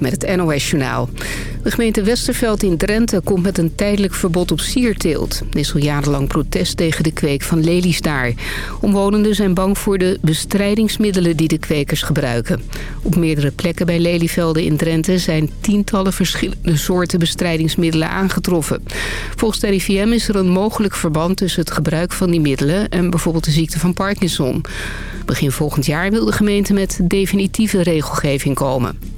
Met het NOS Journaal. De gemeente Westerveld in Drenthe komt met een tijdelijk verbod op sierteelt. Er is al jarenlang protest tegen de kweek van lelies daar. Omwonenden zijn bang voor de bestrijdingsmiddelen die de kwekers gebruiken. Op meerdere plekken bij lelievelden in Drenthe zijn tientallen verschillende soorten bestrijdingsmiddelen aangetroffen. Volgens de RIVM is er een mogelijk verband tussen het gebruik van die middelen en bijvoorbeeld de ziekte van Parkinson. Begin volgend jaar wil de gemeente met definitieve regelgeving komen.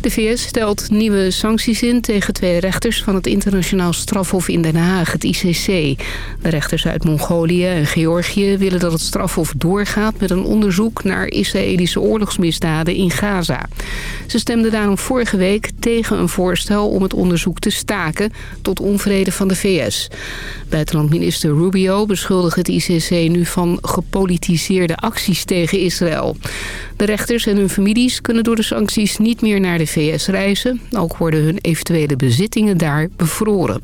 De VS stelt nieuwe sancties in tegen twee rechters van het internationaal strafhof in Den Haag, het ICC. De rechters uit Mongolië en Georgië willen dat het strafhof doorgaat met een onderzoek naar Israëlische oorlogsmisdaden in Gaza. Ze stemden daarom vorige week tegen een voorstel om het onderzoek te staken tot onvrede van de VS. Buitenlandminister Rubio beschuldigt het ICC nu van gepolitiseerde acties tegen Israël. De rechters en hun families kunnen door de sancties niet meer naar de VS reizen. Ook worden hun eventuele bezittingen daar bevroren.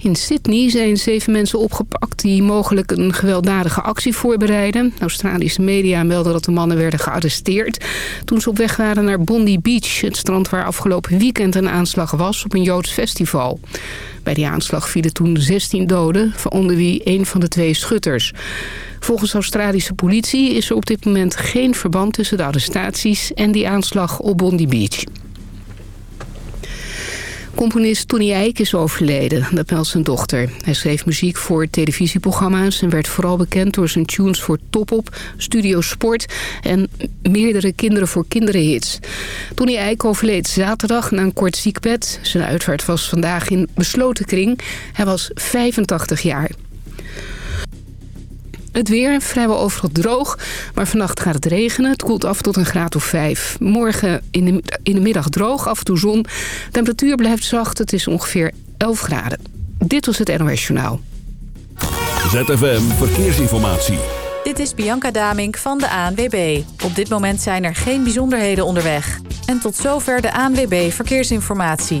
In Sydney zijn zeven mensen opgepakt die mogelijk een gewelddadige actie voorbereiden. Australische media melden dat de mannen werden gearresteerd... toen ze op weg waren naar Bondi Beach, het strand waar afgelopen weekend een aanslag was op een Joods festival. Bij die aanslag vielen toen 16 doden, onder wie een van de twee schutters. Volgens Australische politie is er op dit moment geen verband tussen de arrestaties en die aanslag op Bondi Beach. Componist Tony Eijk is overleden, dat meldt zijn dochter. Hij schreef muziek voor televisieprogramma's en werd vooral bekend door zijn tunes voor Top Op, Studio Sport en meerdere Kinderen voor Kinderen hits. Tony Eijk overleed zaterdag na een kort ziekbed. Zijn uitvaart was vandaag in besloten kring. Hij was 85 jaar. Het weer vrijwel overal droog, maar vannacht gaat het regenen. Het koelt af tot een graad of 5. Morgen in de, in de middag droog, af en toe zon. temperatuur blijft zacht, het is ongeveer 11 graden. Dit was het NOS Journaal. ZFM Verkeersinformatie. Dit is Bianca Damink van de ANWB. Op dit moment zijn er geen bijzonderheden onderweg. En tot zover de ANWB Verkeersinformatie.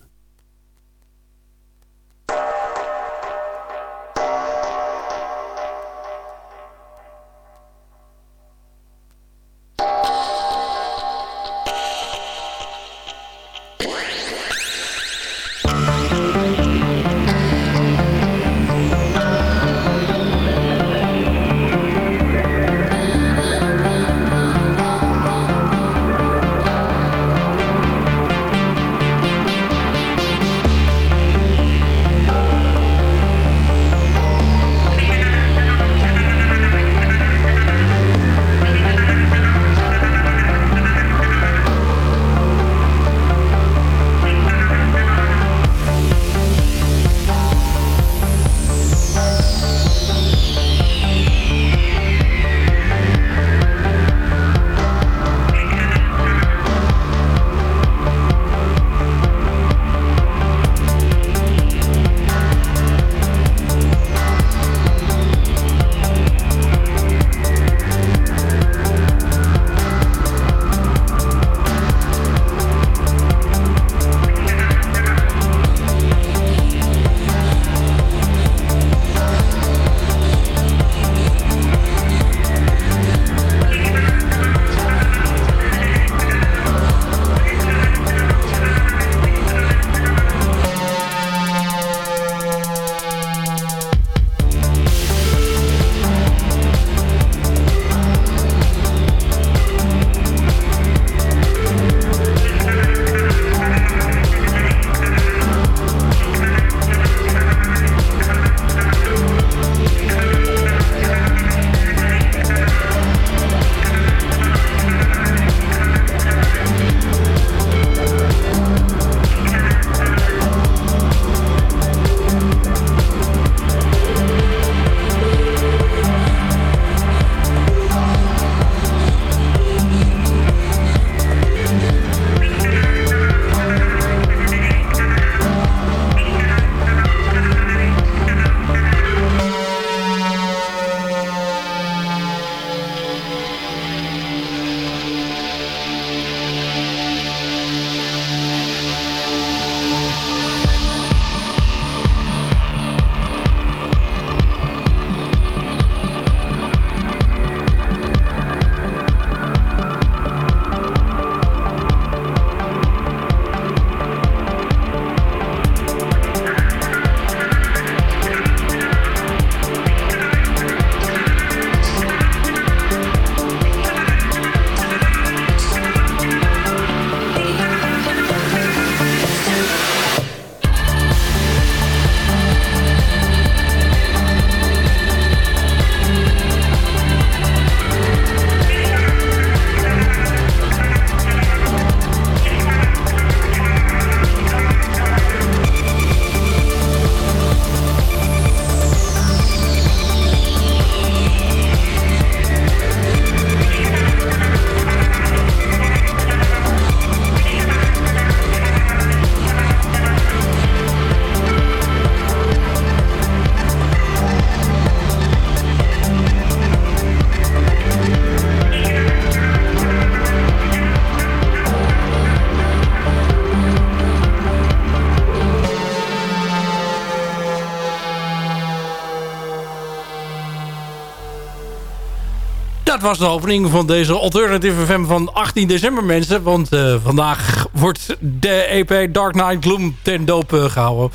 Dat was de opening van deze Alternative FM van 18 december, mensen. Want vandaag wordt de EP Dark Knight Gloom ten doop gehouden.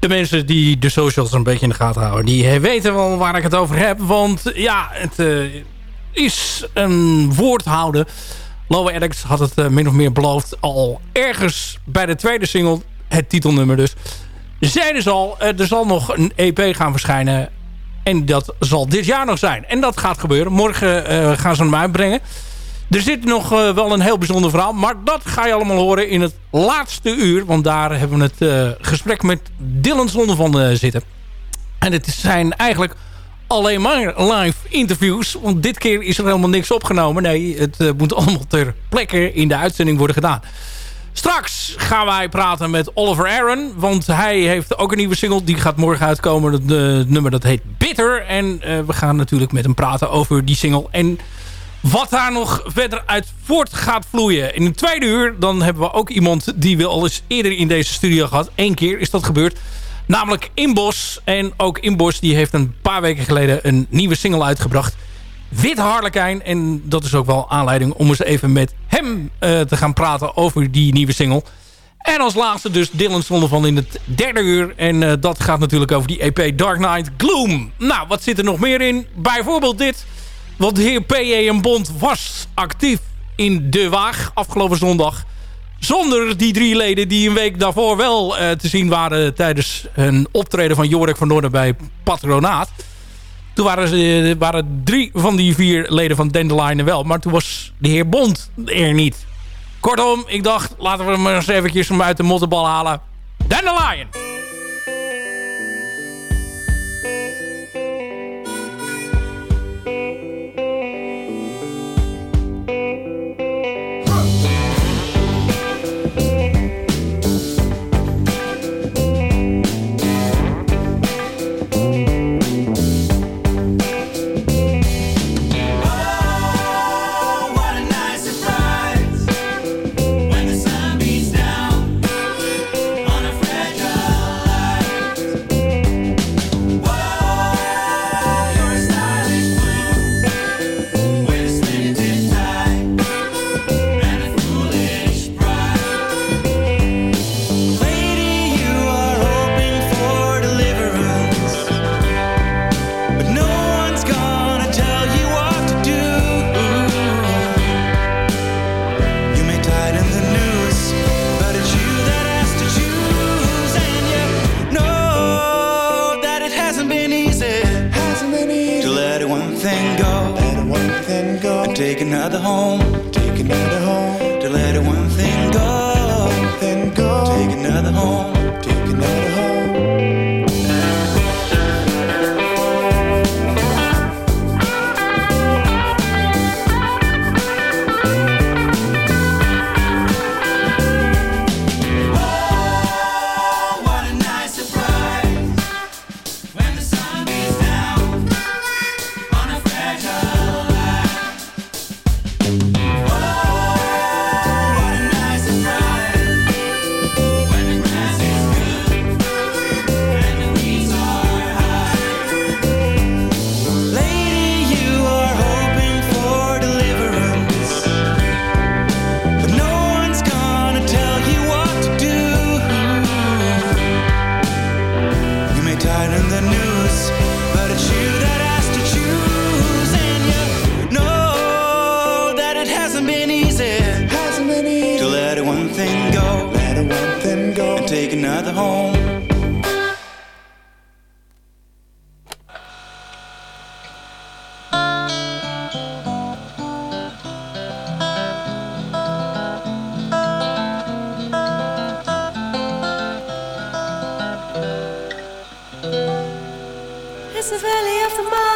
De mensen die de socials een beetje in de gaten houden... die weten wel waar ik het over heb. Want ja, het is een woordhouder. Lower Addicts had het min of meer beloofd... al ergens bij de tweede single, het titelnummer dus... zeiden dus al, er zal nog een EP gaan verschijnen en dat zal dit jaar nog zijn. En dat gaat gebeuren. Morgen uh, gaan ze hem uitbrengen. Er zit nog uh, wel een heel bijzonder verhaal. Maar dat ga je allemaal horen in het laatste uur. Want daar hebben we het uh, gesprek met Dylan Zondervan zitten. En het zijn eigenlijk alleen maar live interviews. Want dit keer is er helemaal niks opgenomen. Nee, het moet allemaal ter plekke in de uitzending worden gedaan. Straks gaan wij praten met Oliver Aaron. Want hij heeft ook een nieuwe single. Die gaat morgen uitkomen. Het nummer dat heet Bitter. En uh, we gaan natuurlijk met hem praten over die single. En wat daar nog verder uit voort gaat vloeien. In het tweede uur dan hebben we ook iemand die we al eens eerder in deze studio gehad. Eén keer is dat gebeurd. Namelijk Inbos. En ook Inbos die heeft een paar weken geleden een nieuwe single uitgebracht. Wit Harlekijn. En dat is ook wel aanleiding om eens even met hem uh, te gaan praten over die nieuwe single. En als laatste dus Dylan van in het derde uur. En uh, dat gaat natuurlijk over die EP Dark Knight Gloom. Nou, wat zit er nog meer in? Bijvoorbeeld dit. Want de heer P.J. en Bond was actief in De Waag afgelopen zondag. Zonder die drie leden die een week daarvoor wel uh, te zien waren... tijdens een optreden van Jorik van Noorden bij Patronaat. Toen waren, ze, waren drie van die vier leden van Dandelion wel. Maar toen was de heer Bond er niet. Kortom, ik dacht, laten we hem eens eventjes uit de mottenbal halen. Dandelion! the valley of the mind.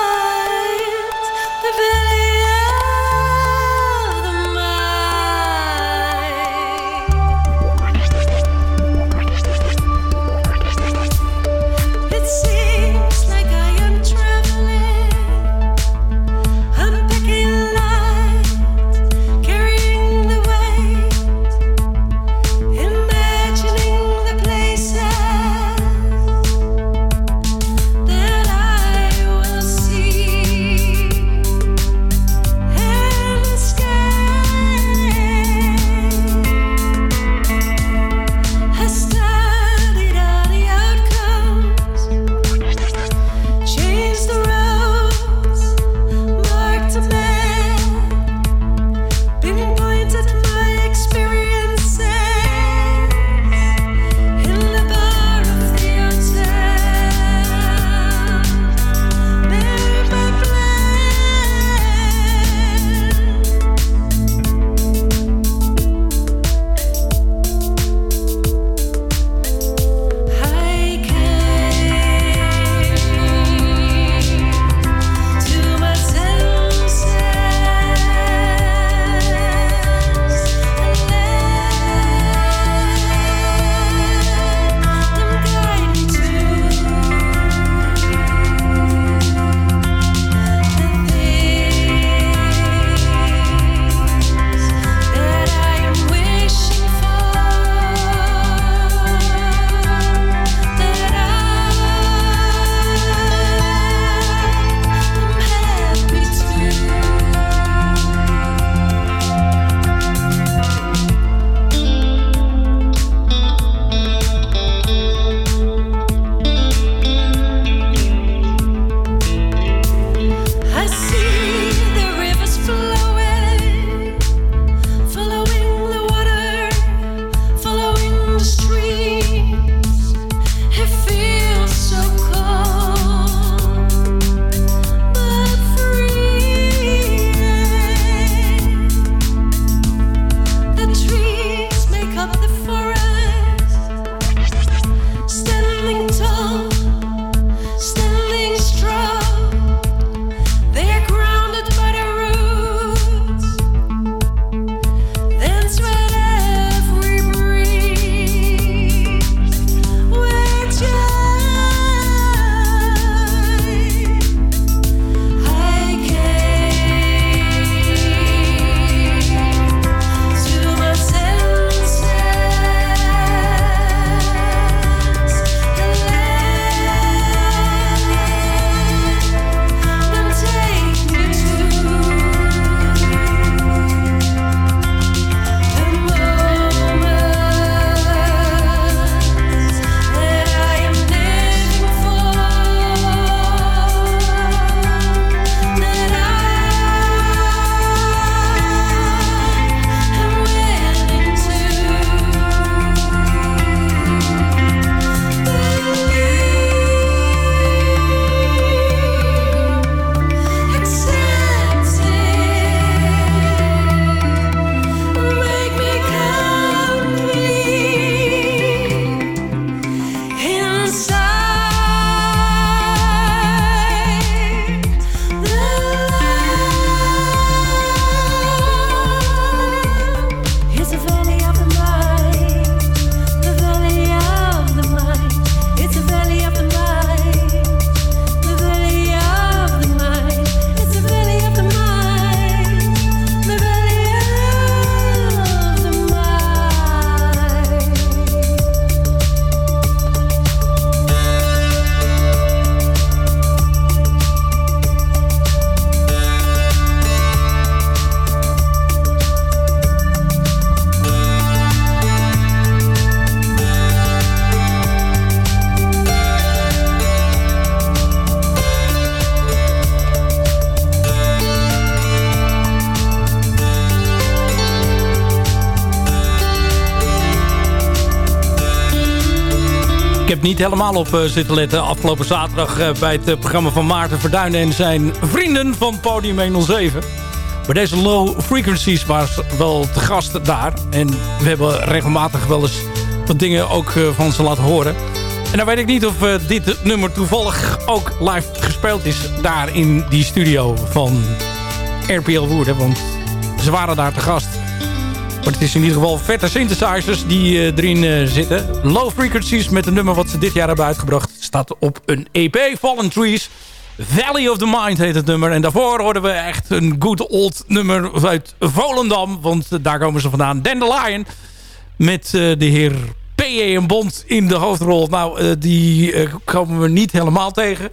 Niet helemaal op uh, zitten letten. Afgelopen zaterdag uh, bij het uh, programma van Maarten Verduin en zijn vrienden van Podium 107. Bij deze Low Frequencies was wel te gast daar. En we hebben regelmatig wel eens wat dingen ook van ze laten horen. En dan weet ik niet of dit nummer toevallig ook live gespeeld is daar in die studio van RPL Woerden. Want ze waren daar te gast. Maar het is in ieder geval vette synthesizers die uh, erin uh, zitten. Low Frequencies met een nummer wat ze dit jaar hebben uitgebracht. Staat op een EP, Fallen Trees. Valley of the Mind heet het nummer. En daarvoor hoorden we echt een good old nummer uit Volendam. Want uh, daar komen ze vandaan. Dandelion met de heer P.E. en Bond in de hoofdrol. Nou, die komen we niet helemaal tegen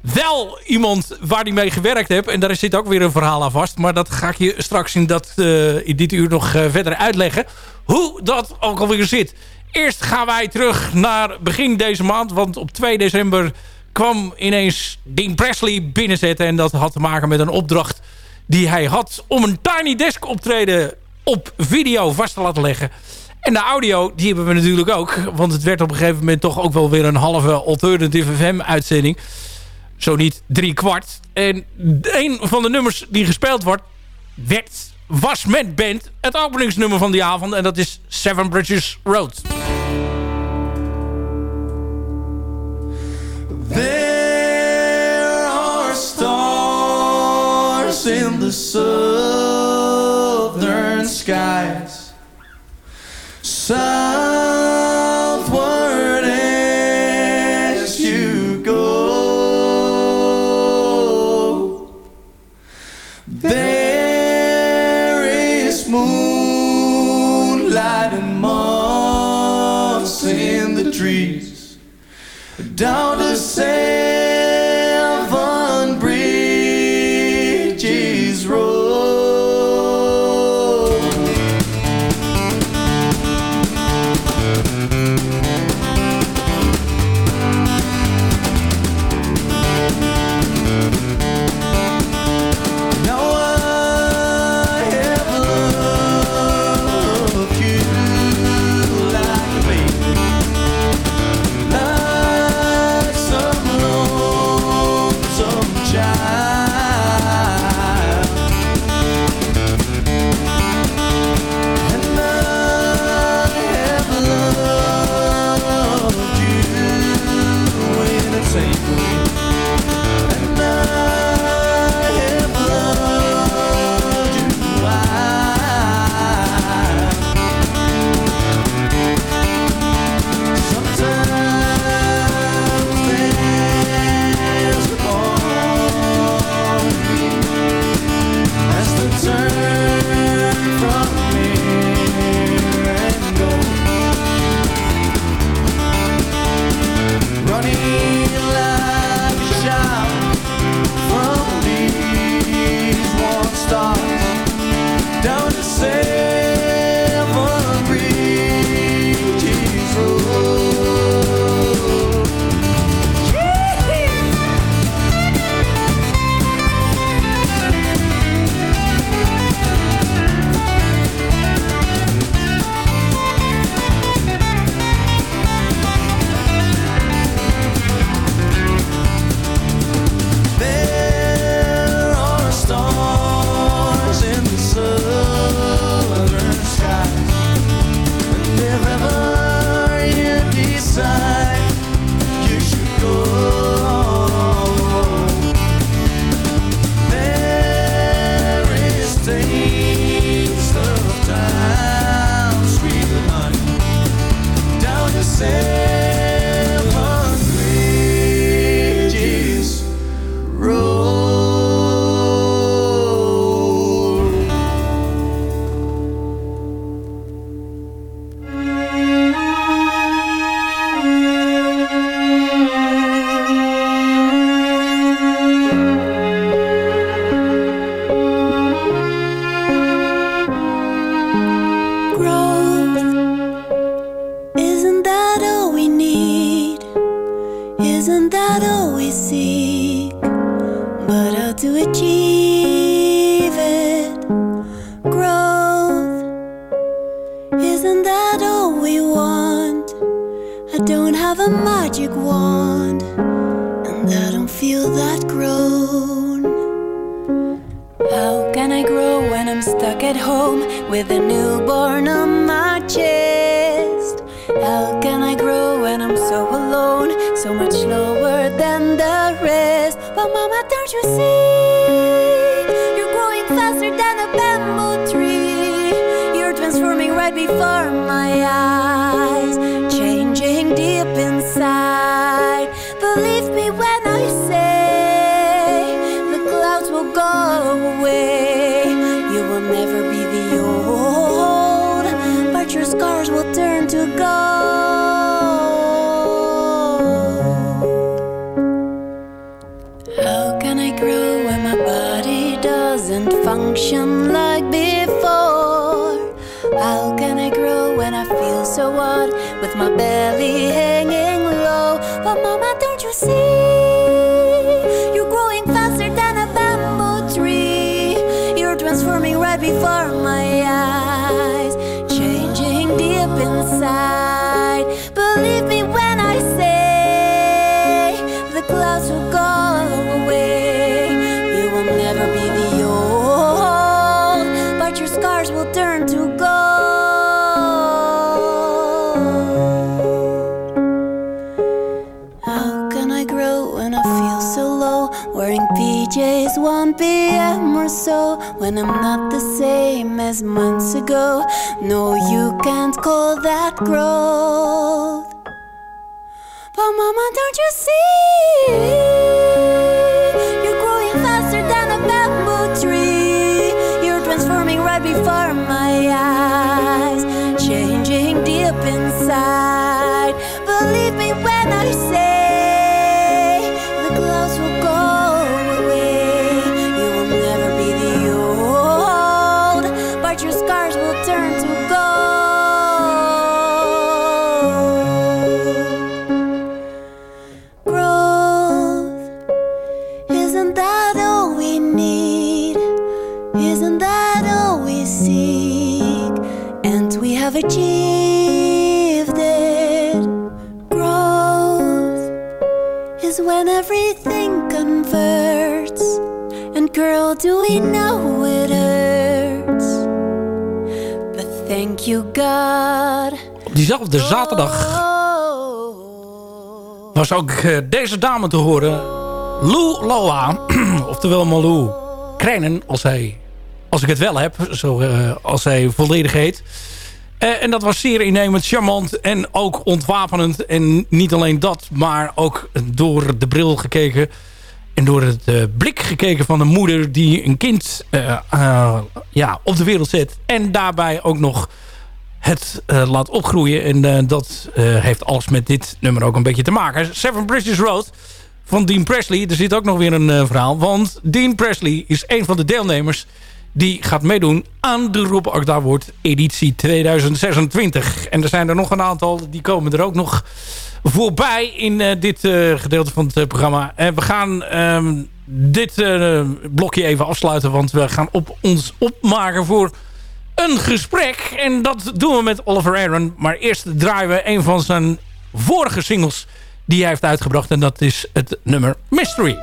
wel iemand waar hij mee gewerkt heeft. En daar zit ook weer een verhaal aan vast. Maar dat ga ik je straks in, dat, uh, in dit uur nog uh, verder uitleggen. Hoe dat ook alweer zit. Eerst gaan wij terug naar begin deze maand. Want op 2 december kwam ineens Dean Presley binnenzetten. En dat had te maken met een opdracht die hij had... om een Tiny Desk optreden op video vast te laten leggen. En de audio, die hebben we natuurlijk ook. Want het werd op een gegeven moment toch ook wel weer een halve Alternative FM uitzending zo niet drie kwart. En een van de nummers die gespeeld wordt, werd, was met band het openingsnummer van die avond. En dat is Seven Bridges Road. There are stars in the southern skies. Down to say PJs 1 p.m. or so. When I'm not the same as months ago. No, you can't call that growth. But mama, don't you see? Op diezelfde zaterdag was ook eh, deze dame te horen. Lou Loa, oftewel Malou Krijnen, als, hij, als ik het wel heb, zo, eh, als hij volledig heet. Eh, en dat was zeer innemend, charmant en ook ontwapenend. En niet alleen dat, maar ook door de bril gekeken... en door het blik gekeken van een moeder die een kind ja, op de wereld zet... en daarbij ook nog het eh, laat opgroeien. En eh, dat eh, heeft alles met dit nummer ook een beetje te maken. Seven Bridges Road van Dean Presley. Er zit ook nog weer een verhaal. Want Dean Presley is een van de deelnemers... die gaat meedoen aan de Rob Akda Award editie 2026. En er zijn er nog een aantal. Die komen er ook nog voorbij in dit gedeelte van het programma. En we gaan ehm, dit blokje even afsluiten. Want we gaan op ons opmaken voor een gesprek. En dat doen we met Oliver Aaron. Maar eerst draaien we een van zijn vorige singles die hij heeft uitgebracht. En dat is het nummer Mystery.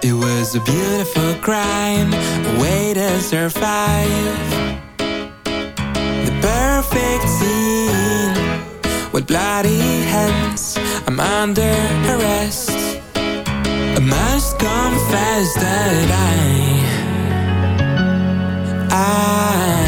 It was a beautiful crime, a way to survive. The perfect scene with bloody hands. I'm under arrest. I must confess that I, I,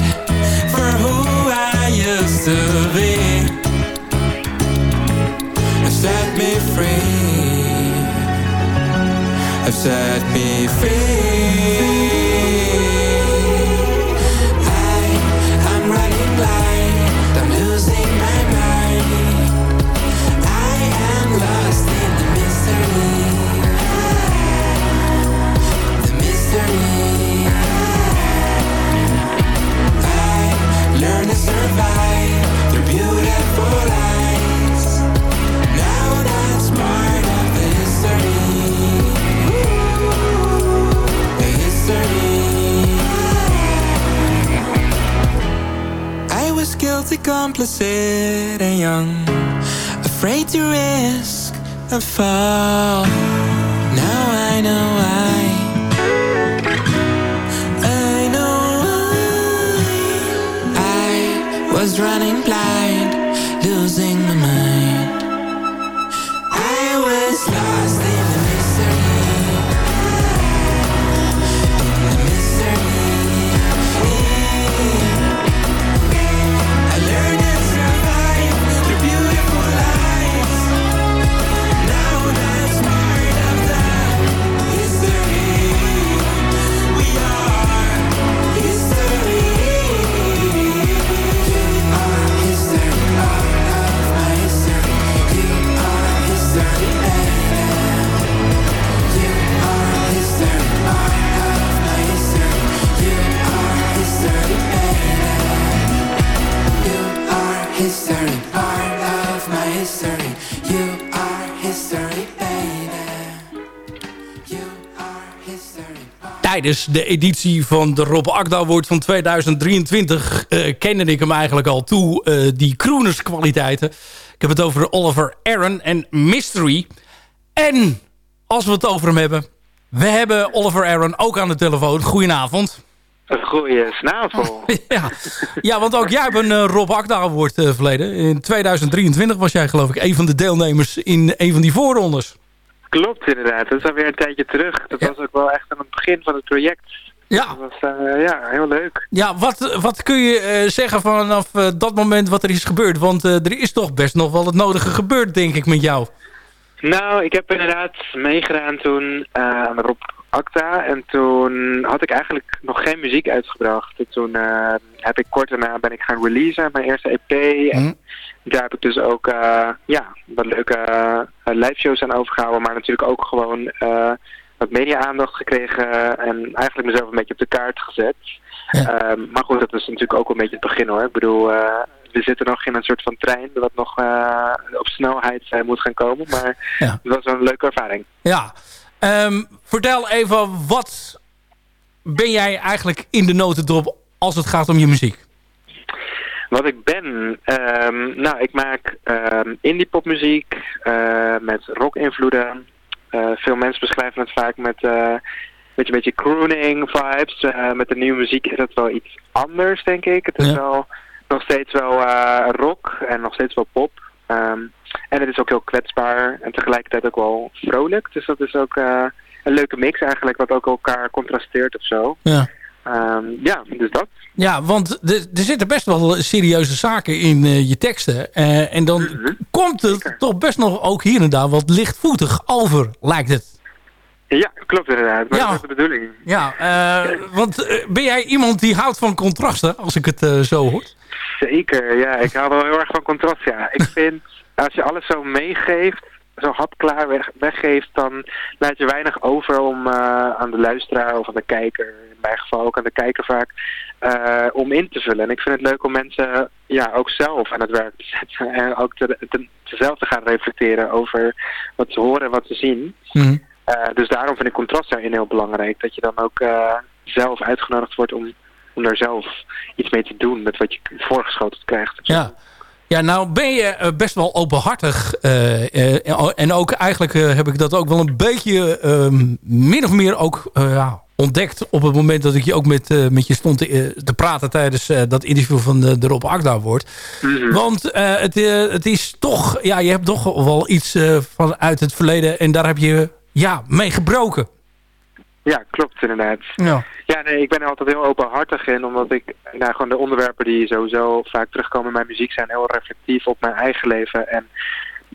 set me free. Tijdens de editie van de Rob Akda van 2023 eh, kende ik hem eigenlijk al toe, eh, die croonerskwaliteiten. Ik heb het over Oliver Aaron en Mystery. En als we het over hem hebben, we hebben Oliver Aaron ook aan de telefoon. Goedenavond. Een goeie snavel. ja. ja, want ook jij hebt een eh, Rob Akda Award verleden. In 2023 was jij geloof ik een van de deelnemers in een van die voorrondes. Klopt inderdaad, dat is alweer een tijdje terug. Dat was ook wel echt aan het begin van het project. Ja. Dat was eh, ja, heel leuk. Ja, wat, wat kun je eh, zeggen vanaf eh, dat moment wat er is gebeurd? Want er is toch best nog wel het nodige gebeurd, denk ik, met jou. Nou, ik heb inderdaad meegedaan toen aan de Rob Acta. En toen had ik eigenlijk nog geen muziek uitgebracht. En toen heb ik kort daarna ben ik gaan releasen, mijn eerste EP. En daar heb ik dus ook eh, ja, wat leuke uh, live shows aan overgehouden. Maar natuurlijk ook gewoon eh, wat media-aandacht gekregen. En eigenlijk mezelf een beetje op de kaart gezet. Ehm, maar goed, dat is natuurlijk ook een beetje het begin hoor. Ik bedoel, eh, we zitten nog in een soort van trein wat nog eh, op snelheid eh, moet gaan komen. Maar Ja. het was een leuke ervaring. Ja. Ehm, vertel even, wat ben jij eigenlijk in de notendop als het gaat om je muziek? Wat ik ben, ehm, nou ik maak ehm indie popmuziek eh, met rock invloeden. Eh, veel mensen beschrijven het vaak met eh, met een beetje crooning vibes. Met de nieuwe muziek is het wel iets anders denk ik. Het is Ja. wel nog steeds wel rock en nog steeds wel pop. Ehm, en het is ook heel kwetsbaar en tegelijkertijd ook wel vrolijk. Dus dat is ook een leuke mix eigenlijk wat ook elkaar contrasteert of zo. Ja. Ehm, ja, dus dat. Ja, want er zitten best wel serieuze zaken in eh, je teksten. Eh, en dan komt het toch best nog ook hier en daar wat lichtvoetig over, lijkt het. Ja, klopt inderdaad. Maar Ja. dat is de bedoeling. Ja, eh, want ben jij iemand die houdt van contrasten, als ik het zo hoor? Zeker, ja. Ik hou wel heel erg van contrast, ja. Ik vind, als je alles zo meegeeft, zo hapklaar weg, weggeeft, dan laat je weinig over om eh, aan de luisteraar of aan de kijker, in mijn geval ook aan de kijker vaak, eh, om in te vullen. En ik vind het leuk om mensen ja, ook zelf aan het werk te zetten en ook te, te, zelf te gaan reflecteren over wat ze horen en wat ze zien. Mhm. Eh, dus daarom vind ik contrast daarin heel belangrijk. Dat je dan ook zelf uitgenodigd wordt om, om daar zelf iets mee te doen met wat je voorgeschoteld krijgt. Ja. Ja, nou ben je eh, best wel openhartig. eh, eh, en ook eigenlijk heb ik dat ook wel een beetje ehm, min of meer ook ja, ontdekt op het moment dat ik je ook met, met je stond te, te praten tijdens dat interview van de, de Rob Akda wordt. Mhm. Want het, het is toch, ja, je hebt toch wel iets vanuit het verleden en daar heb je ja, mee gebroken. Ja, klopt inderdaad. Ja. Ja, nee, ik ben er altijd heel openhartig in, omdat ik, nou, gewoon de onderwerpen die sowieso vaak terugkomen in mijn muziek zijn heel reflectief op mijn eigen leven. En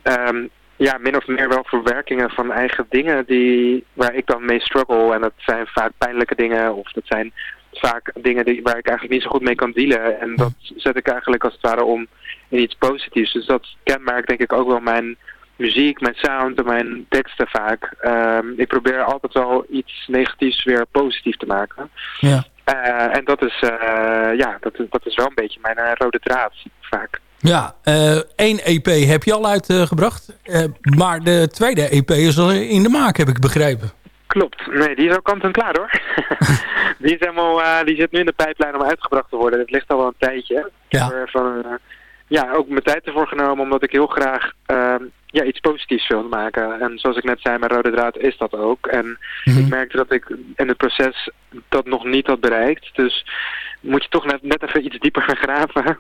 um, ja, min of meer wel verwerkingen van eigen dingen die, waar ik dan mee struggle. En dat zijn vaak pijnlijke dingen of dat zijn vaak dingen die, waar ik eigenlijk niet zo goed mee kan dealen. En dat zet ik eigenlijk als het ware om in iets positiefs. Dus dat kenmerkt denk ik ook wel mijn muziek, mijn sound en mijn teksten vaak. Um, ik probeer altijd wel iets negatiefs weer positief te maken. Ja. Uh, en dat is, uh, ja, dat, dat is wel een beetje mijn uh, rode draad vaak. Ja, één EP heb je al uitgebracht. maar de tweede EP is al in de maak, heb ik begrepen. Klopt. Nee, die is al kant en klaar hoor. die, is helemaal, die zit nu in de pijplijn om uitgebracht te worden. Het ligt al wel een tijdje. Ja. Van, ja, ook mijn tijd ervoor genomen omdat ik heel graag ehm, ja, iets positiefs wil maken. En zoals ik net zei, mijn rode draad is dat ook. En Mhm. ik merkte dat ik in het proces dat nog niet had bereikt. Dus moet je toch net, net even iets dieper gaan graven.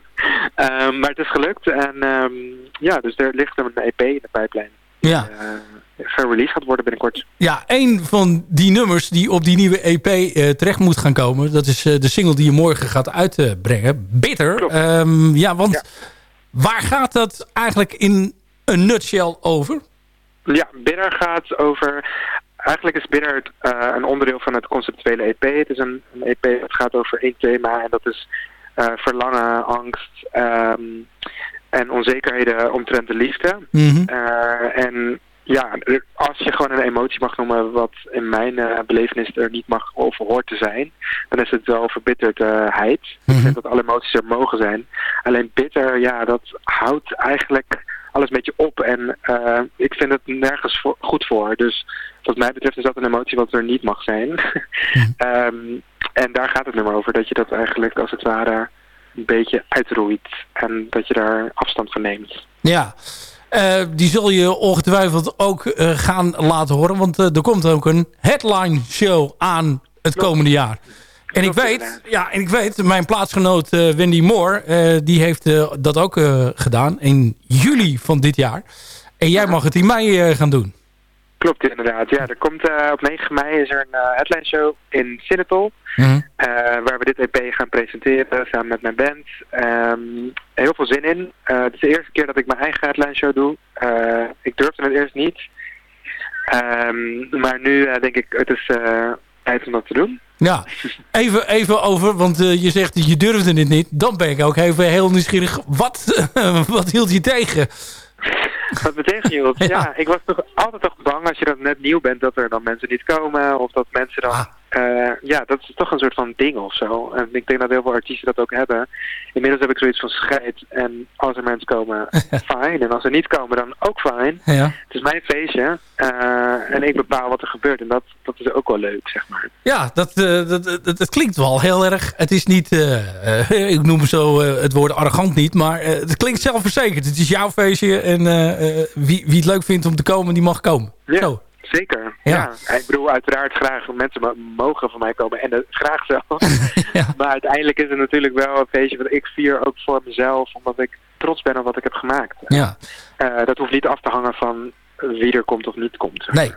Ehm, maar het is gelukt. En ehm, ja, dus er ligt een EP in de pijplijn. Ja. Uh, gereleased gaat worden binnenkort. Ja, een van die nummers die op die nieuwe EP uh, terecht moet gaan komen... dat is uh, de single die je morgen gaat uitbrengen. Bitter. Um, ja, want... Ja. Waar gaat dat eigenlijk in een nutshell over? Ja, Bitter gaat over... Eigenlijk is Bitter uh, een onderdeel van het conceptuele EP. Het is een, een EP dat gaat over één thema en dat is uh, verlangen, angst um, en onzekerheden omtrent de liefde. Mm -hmm. uh, en ja, als je gewoon een emotie mag noemen wat in mijn uh, belevenis er niet mag of hoort te zijn, dan is het wel verbitterdheid. Mm -hmm. Ik vind dat alle emoties er mogen zijn. Alleen bitter, ja, dat houdt eigenlijk alles een beetje op en uh, ik vind het nergens voor, goed voor. Dus wat mij betreft is dat een emotie wat er niet mag zijn. Um, en daar gaat het nummer over, dat je dat eigenlijk als het ware een beetje uitroeit en dat je daar afstand van neemt. Ja, uh, die zul je ongetwijfeld ook uh, gaan laten horen. Want er komt ook een headline show aan het komende jaar. En ik weet, ja, en ik weet, mijn plaatsgenoot Wendy Moore, die heeft dat ook gedaan in juli van dit jaar. En jij mag het in mei gaan doen. Klopt inderdaad, ja. Er komt op 9 mei is er een headline show in Sinatol. Mm -hmm. waar we dit EP gaan presenteren samen met mijn band. Um, heel veel zin in. Het is de eerste keer dat ik mijn eigen headline show doe. Ik durfde het eerst niet. Um, maar nu denk ik, het is tijd om dat te doen. Ja, even, even over, want je zegt je durfde het niet. Dan ben ik ook even heel nieuwsgierig. Wat, wat hield je tegen? Wat me tegenhield? ja. ja, ik was toch altijd toch bang als je dan net nieuw bent dat er dan mensen niet komen. Of dat mensen dan... Ah. Uh, ja, dat is toch een soort van ding of zo. En ik denk dat heel veel artiesten dat ook hebben. Inmiddels heb ik zoiets van scheid. En als er mensen komen, fijn. En als er niet komen, dan ook fijn. Ja. Het is mijn feestje. Uh, en ik bepaal wat er gebeurt. En dat, dat is ook wel leuk, zeg maar. Ja, dat, uh, dat, dat, dat, klinkt wel heel erg. Het is niet, ik noem zo het woord arrogant niet. Maar het klinkt zelfverzekerd. Het is jouw feestje. En wie, wie het leuk vindt om te komen, die mag komen. Ja. Zo. Zeker, ja. ja. Ik bedoel, uiteraard graag mensen mogen van mij komen en dat graag zelf. ja. Maar uiteindelijk is het natuurlijk wel een feestje wat ik vier ook voor mezelf, omdat ik trots ben op wat ik heb gemaakt. Ja. Uh, dat hoeft niet af te hangen van wie er komt of niet komt. Nee.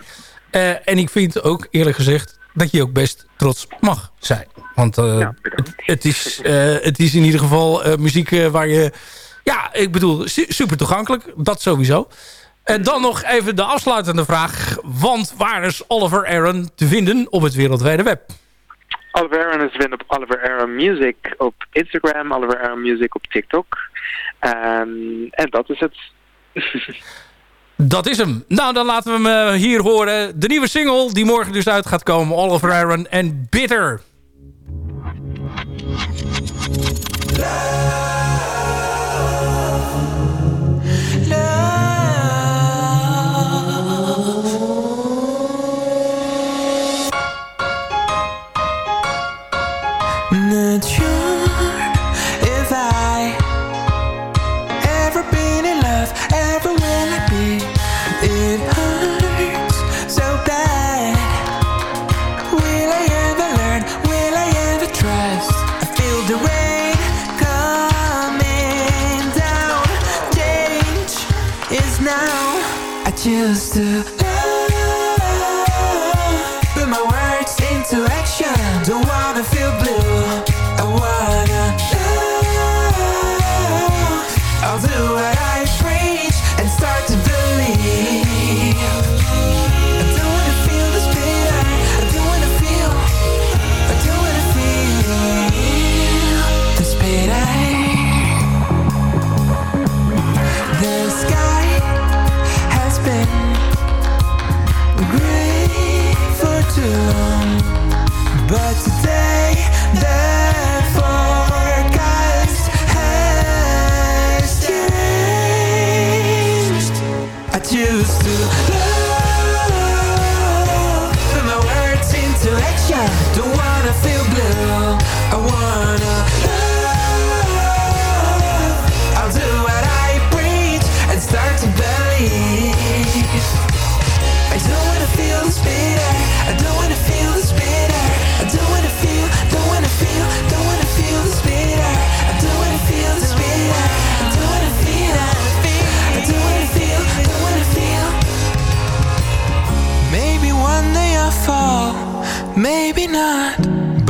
Uh, en ik vind ook, eerlijk gezegd, dat je ook best trots mag zijn. Want uh, ja, het, het, is, het is in ieder geval muziek waar je... Ja, ik bedoel, super toegankelijk. Dat sowieso. En dan nog even de afsluitende vraag. Want waar is Oliver Aaron te vinden op het wereldwijde web? Oliver Aaron is te vinden op Oliver Aaron Music op Instagram. Oliver Aaron Music op TikTok. Um, en dat is het. dat is hem. Nou, dan laten we hem hier horen. De nieuwe single die morgen dus uit gaat komen. Oliver Aaron en Bitter. I choose to love Put my words into action. Don't wanna feel blue. I wanna love. I'll do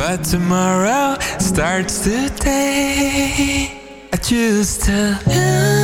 But tomorrow starts today. I choose to.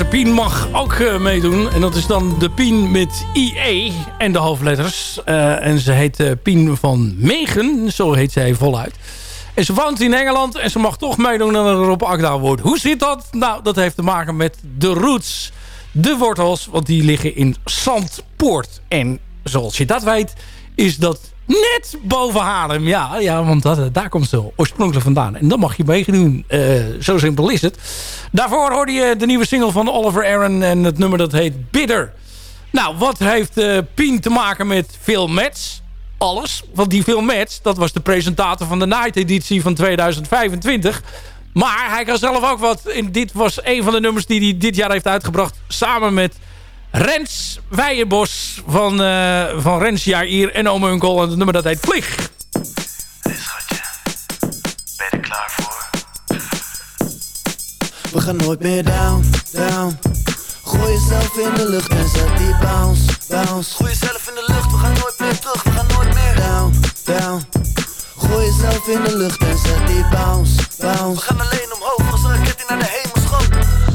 Deze Pien mag ook uh, meedoen. En dat is dan de Pien met IE en de hoofdletters. Uh, en ze heet uh, Pien van Megen, zo heet zij voluit. En ze woont in Engeland en ze mag toch meedoen aan een Rob Akda wordt. Hoe zit dat? Nou, dat heeft te maken met de roots, de wortels, want die liggen in Zandpoort. En zoals je dat weet, is dat net boven Haarlem. Ja, ja want dat, daar komt ze oorspronkelijk vandaan. En dan mag je meedoen. Uh, zo simpel is het. Daarvoor hoorde je de nieuwe single van Oliver Aaron. En het nummer dat heet Bitter. Nou, wat heeft uh, Pien te maken met Phil Metz? Alles. Want die Phil Metz, dat was de presentator van de Night editie van 2025. Maar hij kan zelf ook wat. En dit was een van de nummers die hij dit jaar heeft uitgebracht. Samen met Rens Weijenbos van, uh, van Rens Jair en Ome Unkel. En het nummer dat heet Vlieg. Hey schatje, ben je er klaar voor? We gaan nooit meer down, down. Gooi jezelf in de lucht en zet die bounce, bounce. Gooi jezelf in de lucht, we gaan nooit meer terug, we gaan nooit meer down, down. Gooi jezelf in de lucht en zet die bounce, bounce. We gaan alleen omhoog als een raket die naar de hemel.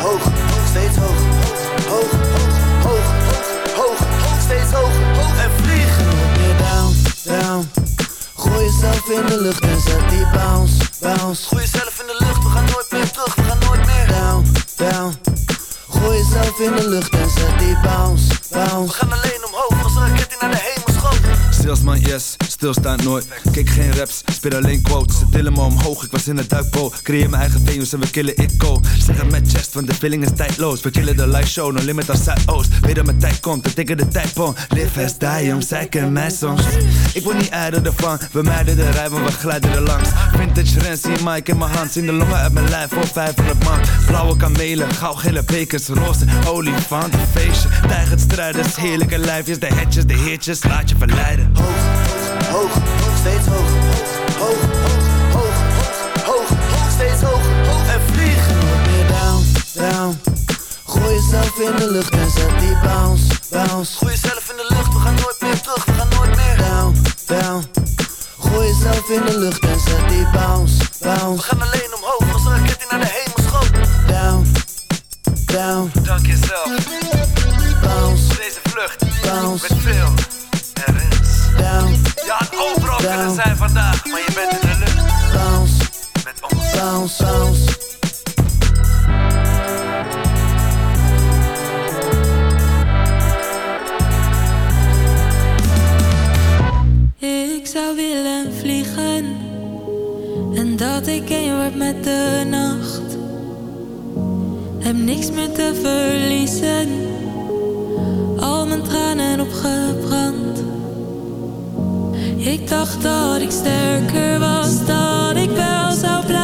Hoog, hoog, steeds hoog. Hoog, hoog, hoog, hoog, steeds hoog, hoog en vliegen. Weer down, down. Gooi jezelf in de lucht en zet die bounce, bounce. Gooi jezelf in de lucht, we gaan nooit meer terug, we gaan nooit meer down, down. Gooi jezelf in de lucht en zet die bounce, bounce. We gaan alleen omhoog als een raket naar de hemel Stilsman, yes, stilstaat nooit. Kijk geen raps, speel alleen quotes. Ze tillen me omhoog, ik was in het duikboot. Creëer mijn eigen venues en we killen it go. Zeg het met chest, want de feeling is tijdloos. We killen de live show, no limit als Zuidoost. Weet dat mijn tijd komt, dan tikken de tijdboom. Live as die, jong, zij mij. Ik word niet ijder ervan, we mijden de rij, maar we glijden er langs. Vintage Rens, zie Mike in mijn hand. Zien de longen uit mijn lijf voor 500 man. Blauwe kamelen, gele bekers, roze olifant, een feestje. Tijgert strijders, heerlijke lijfjes. De hetjes, de heertjes, laat je verleiden. Hoog, hoog, steeds hoog. Hoog, hoog, hoog, hoog, steeds hoog, hoog en vliegen. Weer down, down. Gooi jezelf in de lucht en zet die bounce, bounce. Gooi jezelf in de lucht, we gaan nooit meer terug, we gaan nooit meer down, down. Gooi jezelf in de lucht en zet die bounce, bounce. We gaan alleen vandaag, maar je bent in de lucht. Bounce. Met ons. Bounce, bounce. Ik zou willen vliegen En dat ik één word met de nacht Heb niks meer te verliezen Al mijn tranen opgebrand Ik dacht dat ik sterker was Dat ik wel zou blijven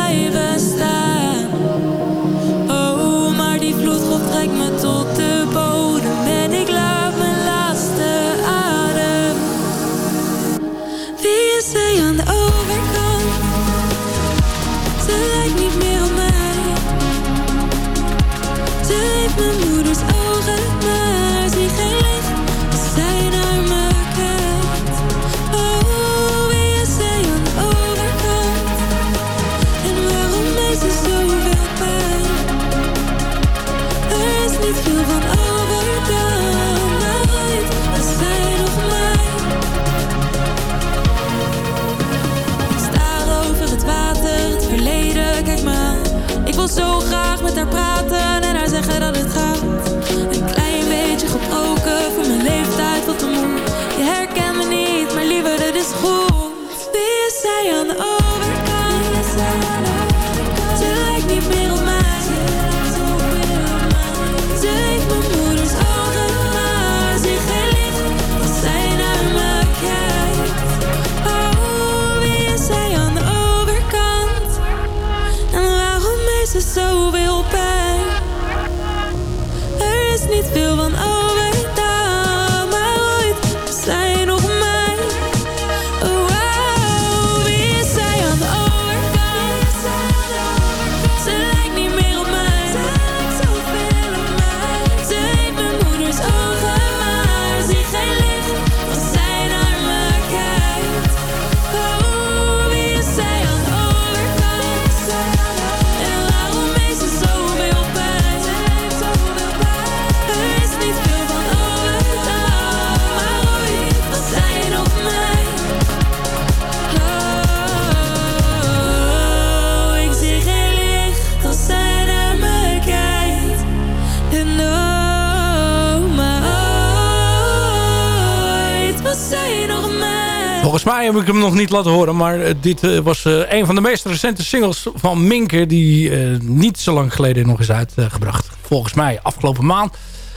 heb ik hem nog niet laten horen. Maar eh, dit eh, was eh, een van de meest recente singles van Minke. Die niet zo lang geleden nog is uitgebracht. Volgens mij afgelopen maand.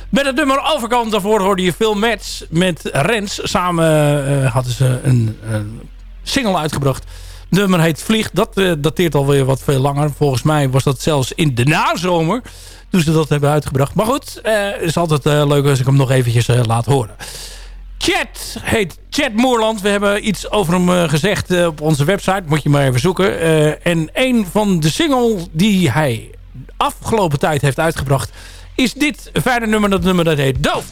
Met het nummer Overkant. Daarvoor hoorde je veel match met Rens. Samen hadden ze een, een single uitgebracht. Nummer heet Vlieg. Dat eh, dateert alweer wat veel langer. Volgens mij was dat zelfs in de nazomer. Toen ze dat hebben uitgebracht. Maar goed, het is altijd leuk als ik hem nog eventjes laat horen. Chat heet Chat Moorland. We hebben iets over hem eh, gezegd eh, op onze website. Moet je maar even zoeken. Eh, en een van de single die hij afgelopen tijd heeft uitgebracht... is dit fijne nummer. Dat nummer dat heet Doof.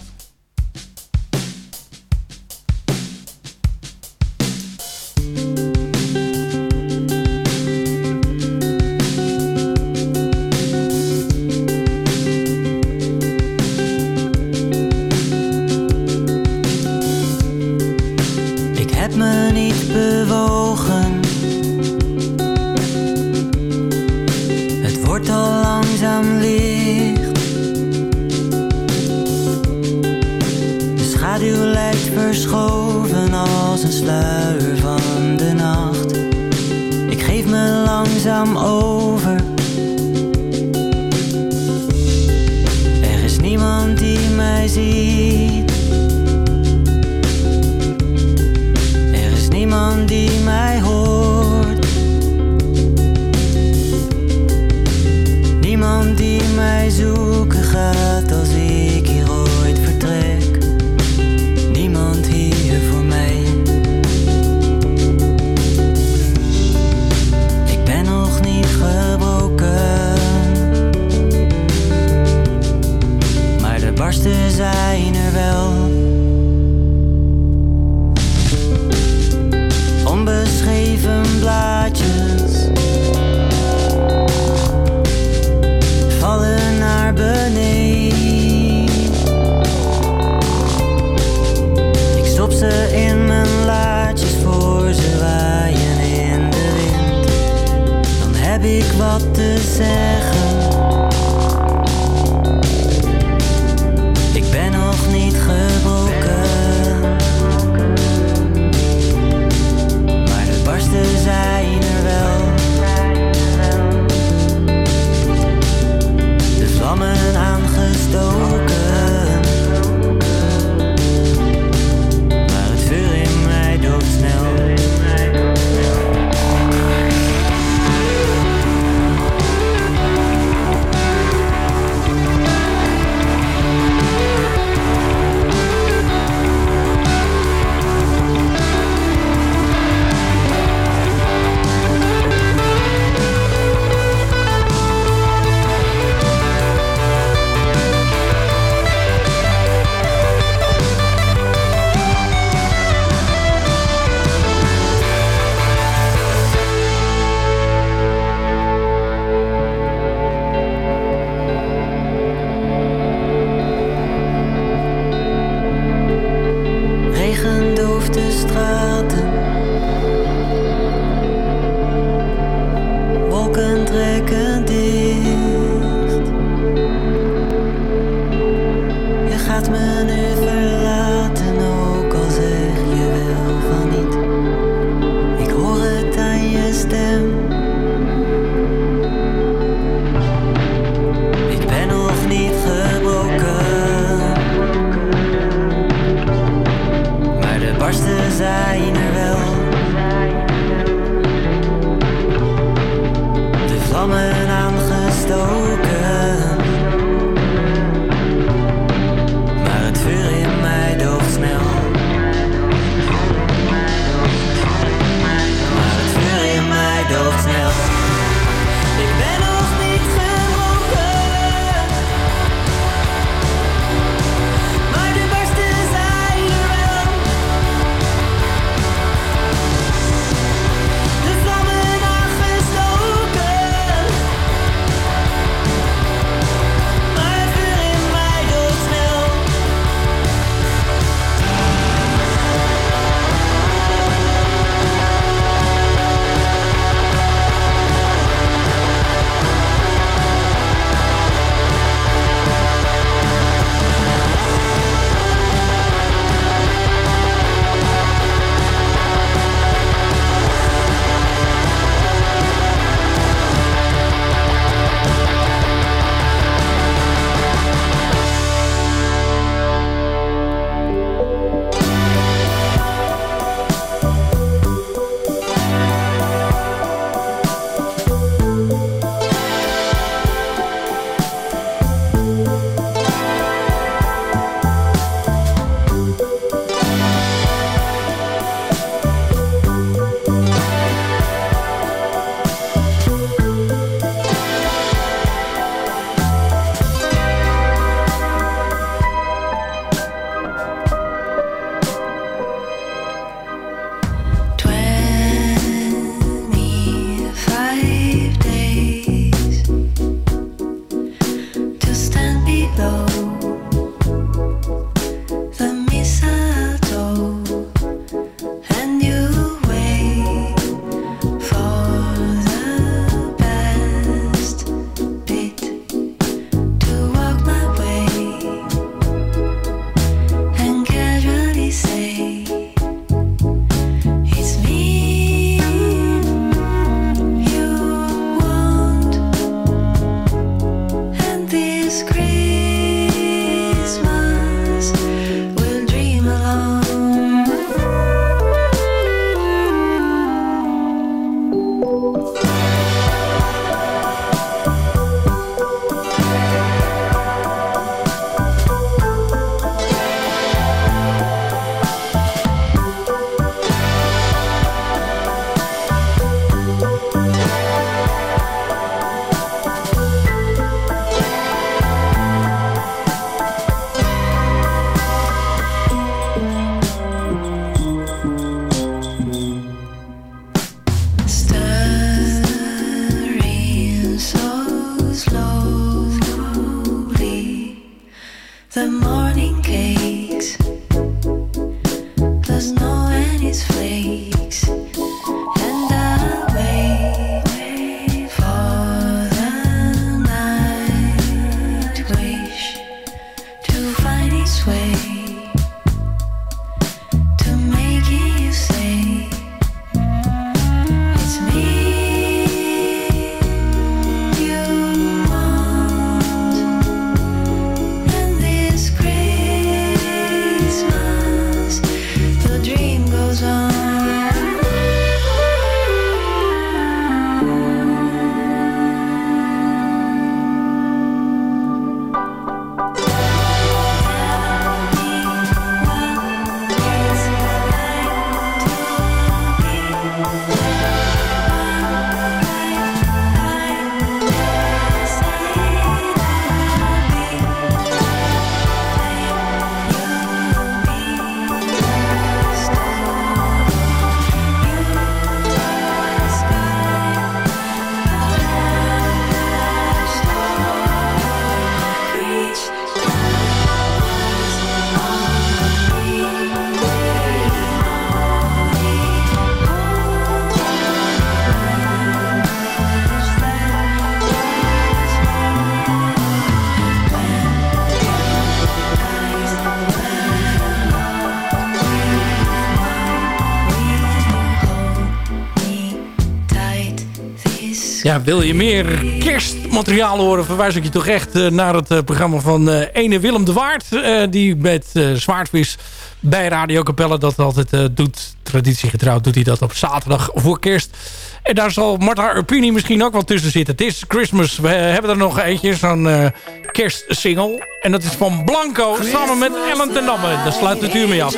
Ja, wil je meer kerstmateriaal horen... verwijs ik je toch echt eh, naar het eh, programma van eh, ene Willem de Waard... die met Zwaardvis bij Radio Capelle dat altijd doet. Traditiegetrouw doet hij dat op zaterdag voor kerst. En daar zal Marta Urpini misschien ook wel tussen zitten. Het is Christmas. We hebben er nog eentje, zo'n eh, kerstsingle. En dat is van Blanco samen met Ellen ten Damme. Daar sluit het uur mee af.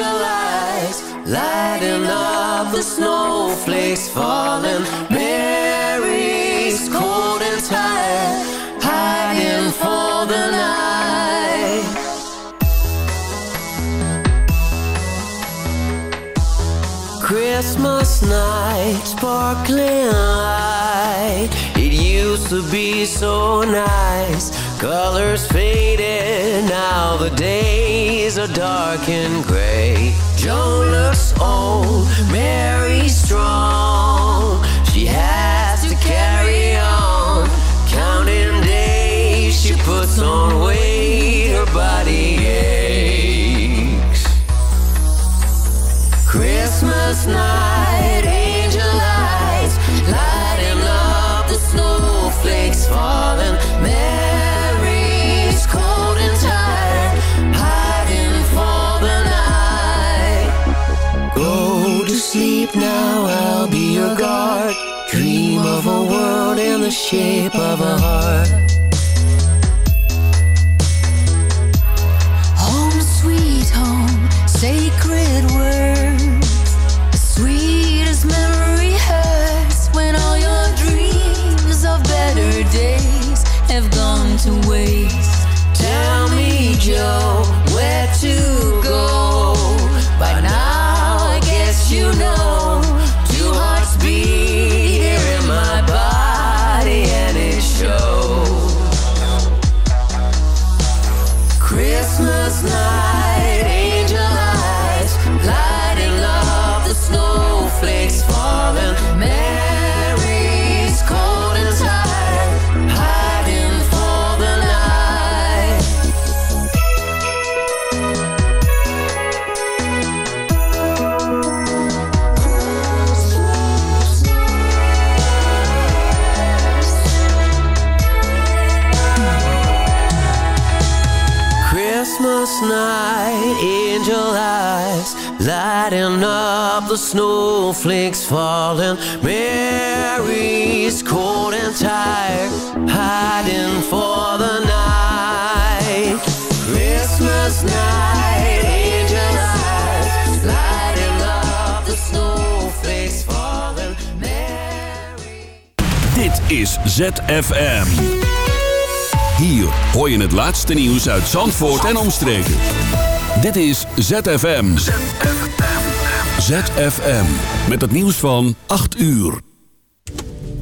Christmas night, sparkling light. It used to be so nice. Colors faded, now the days are dark and gray. Joan looks old, Mary strong. She has to carry on, counting days. She puts on weight, her body aches. Christmas night, angel lights, lighting up the snowflakes falling. Mary's cold and tired, hiding for the night. Go to sleep now, I'll be your guard. Dream of a world in the shape of a heart. The snowflakes falling. Mary Everybody's cold and tired, hiding for the night. Christmas night, angel eyes, lighting up the snowflakes falling. Dit is ZFM. Hier hoor je het laatste nieuws uit Zandvoort en omstreken. Dit is ZFM. ZFM. Met het nieuws van 8 uur.